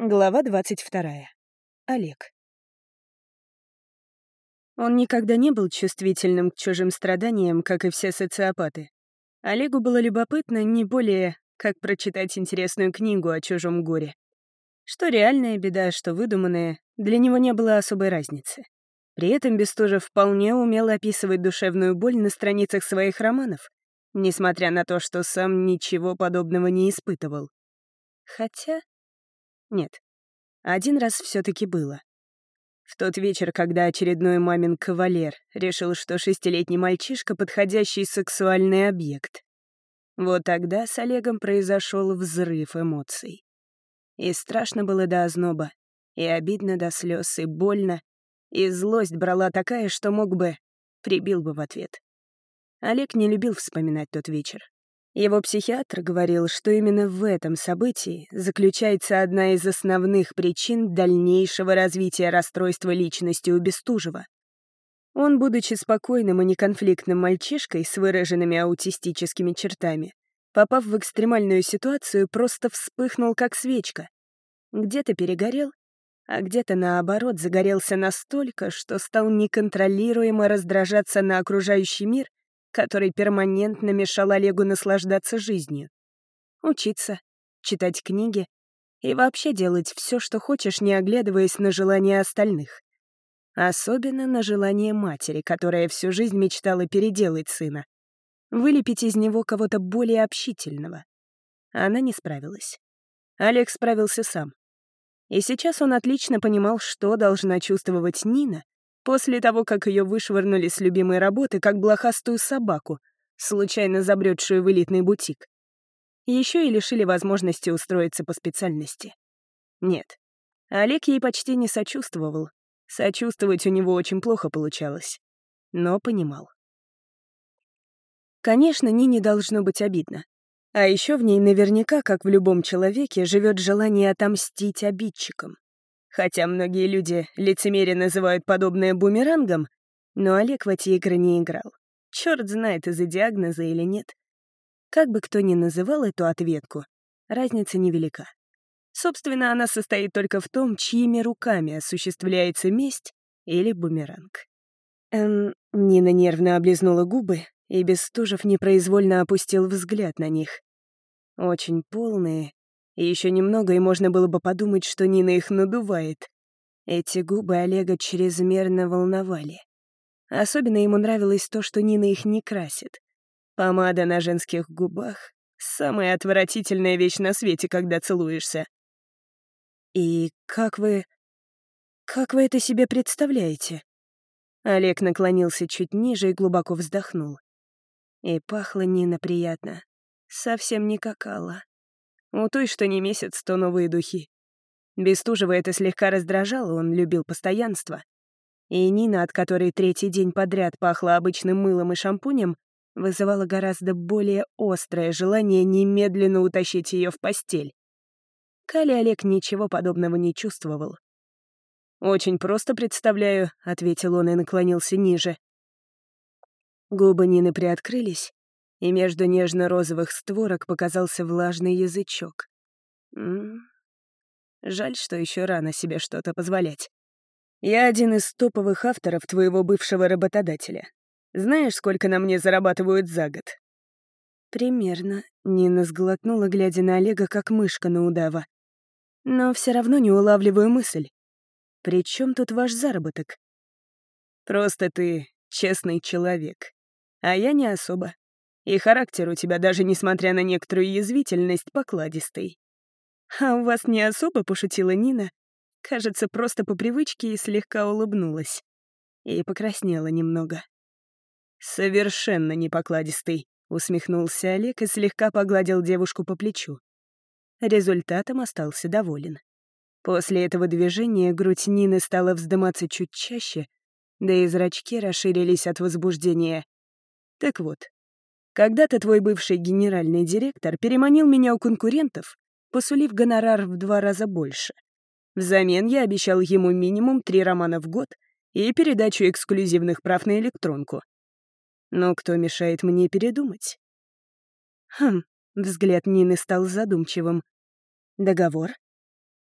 Глава 22. Олег. Он никогда не был чувствительным к чужим страданиям, как и все социопаты. Олегу было любопытно не более, как прочитать интересную книгу о чужом горе. Что реальная беда, что выдуманная, для него не было особой разницы. При этом Бестужев вполне умел описывать душевную боль на страницах своих романов, несмотря на то, что сам ничего подобного не испытывал. Хотя нет. Один раз все таки было. В тот вечер, когда очередной мамин кавалер решил, что шестилетний мальчишка — подходящий сексуальный объект. Вот тогда с Олегом произошел взрыв эмоций. И страшно было до озноба, и обидно до слез, и больно, и злость брала такая, что мог бы, прибил бы в ответ. Олег не любил вспоминать тот вечер. Его психиатр говорил, что именно в этом событии заключается одна из основных причин дальнейшего развития расстройства личности у Бестужева. Он, будучи спокойным и неконфликтным мальчишкой с выраженными аутистическими чертами, попав в экстремальную ситуацию, просто вспыхнул как свечка. Где-то перегорел, а где-то, наоборот, загорелся настолько, что стал неконтролируемо раздражаться на окружающий мир который перманентно мешал Олегу наслаждаться жизнью. Учиться, читать книги и вообще делать все, что хочешь, не оглядываясь на желания остальных. Особенно на желание матери, которая всю жизнь мечтала переделать сына. Вылепить из него кого-то более общительного. Она не справилась. Олег справился сам. И сейчас он отлично понимал, что должна чувствовать Нина, После того, как ее вышвырнули с любимой работы, как блохастую собаку, случайно забредшую в элитный бутик. Еще и лишили возможности устроиться по специальности. Нет, Олег ей почти не сочувствовал. Сочувствовать у него очень плохо получалось. Но понимал. Конечно, Нине должно быть обидно. А еще в ней наверняка, как в любом человеке, живет желание отомстить обидчикам. Хотя многие люди лицемерие называют подобное бумерангом, но Олег в эти игры не играл. Черт знает, из-за диагноза или нет. Как бы кто ни называл эту ответку, разница невелика. Собственно, она состоит только в том, чьими руками осуществляется месть или бумеранг. Эм, Нина нервно облизнула губы, и Бестужев непроизвольно опустил взгляд на них. Очень полные, и еще немного, и можно было бы подумать, что Нина их надувает. Эти губы Олега чрезмерно волновали. Особенно ему нравилось то, что Нина их не красит. Помада на женских губах — самая отвратительная вещь на свете, когда целуешься. «И как вы... как вы это себе представляете?» Олег наклонился чуть ниже и глубоко вздохнул. И пахла Нина приятно. Совсем не как Алла. У той, что не месяц, то новые духи. Бестужева это слегка раздражало, он любил постоянство. И Нина, от которой третий день подряд пахла обычным мылом и шампунем, вызывала гораздо более острое желание немедленно утащить ее в постель. Кали Олег ничего подобного не чувствовал. «Очень просто представляю», — ответил он и наклонился ниже. Губы Нины приоткрылись, и между нежно-розовых створок показался влажный язычок. М -м Жаль, что еще рано себе что-то позволять. Я один из топовых авторов твоего бывшего работодателя. Знаешь, сколько на мне зарабатывают за год? Примерно. Нина сглотнула, глядя на Олега, как мышка на удава. Но все равно не улавливаю мысль. При чем тут ваш заработок? Просто ты честный человек. А я не особо. И характер у тебя, даже несмотря на некоторую язвительность, покладистый. А у вас не особо пошутила Нина? Кажется, просто по привычке и слегка улыбнулась. И покраснела немного. «Совершенно не покладистый», — усмехнулся Олег и слегка погладил девушку по плечу. Результатом остался доволен. После этого движения грудь Нины стала вздыматься чуть чаще, да и зрачки расширились от возбуждения. Так вот, когда-то твой бывший генеральный директор переманил меня у конкурентов, посулив гонорар в два раза больше. Взамен я обещал ему минимум три романа в год и передачу эксклюзивных прав на электронку. Но кто мешает мне передумать? Хм, взгляд Нины стал задумчивым. Договор?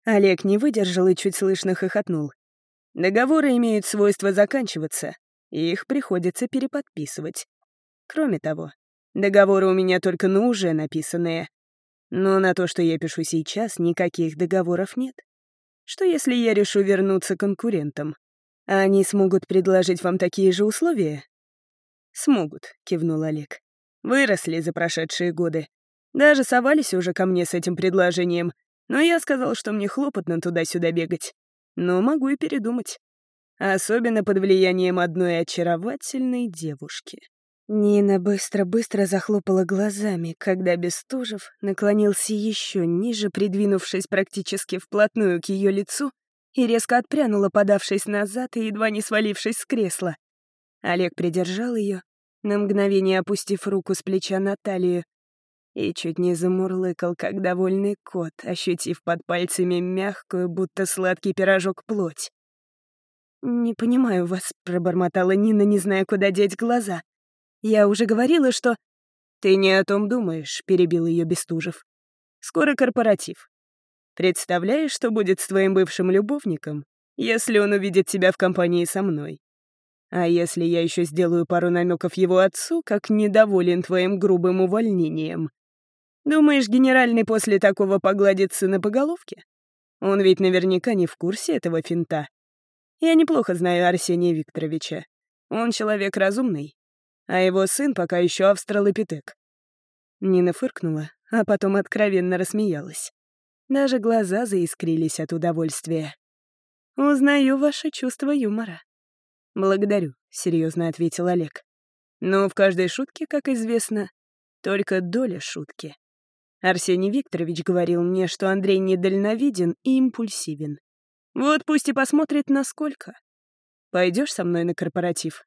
Олег не выдержал и чуть слышно хохотнул. Договоры имеют свойство заканчиваться, и их приходится переподписывать. Кроме того, договоры у меня только на уже написанные. Но на то, что я пишу сейчас, никаких договоров нет. Что если я решу вернуться конкурентам? Они смогут предложить вам такие же условия? «Смогут», — кивнул Олег. «Выросли за прошедшие годы. Даже совались уже ко мне с этим предложением, но я сказал, что мне хлопотно туда-сюда бегать. Но могу и передумать. Особенно под влиянием одной очаровательной девушки». Нина быстро-быстро захлопала глазами, когда Бестужев наклонился еще ниже, придвинувшись практически вплотную к ее лицу, и резко отпрянула, подавшись назад и едва не свалившись с кресла. Олег придержал ее, на мгновение опустив руку с плеча на талию, и чуть не замурлыкал, как довольный кот, ощутив под пальцами мягкую, будто сладкий пирожок плоть. «Не понимаю вас», — пробормотала Нина, не зная, куда деть глаза. «Я уже говорила, что...» «Ты не о том думаешь», — перебил ее Бестужев. «Скоро корпоратив. Представляешь, что будет с твоим бывшим любовником, если он увидит тебя в компании со мной? А если я еще сделаю пару намеков его отцу, как недоволен твоим грубым увольнением? Думаешь, генеральный после такого погладит сына по головке? Он ведь наверняка не в курсе этого финта. Я неплохо знаю Арсения Викторовича. Он человек разумный, а его сын пока еще австралопитек. Нина фыркнула, а потом откровенно рассмеялась. Даже глаза заискрились от удовольствия. «Узнаю ваше чувство юмора», «Благодарю», — серьезно ответил Олег. «Но в каждой шутке, как известно, только доля шутки. Арсений Викторович говорил мне, что Андрей недальновиден и импульсивен. Вот пусть и посмотрит, насколько. Пойдешь со мной на корпоратив?»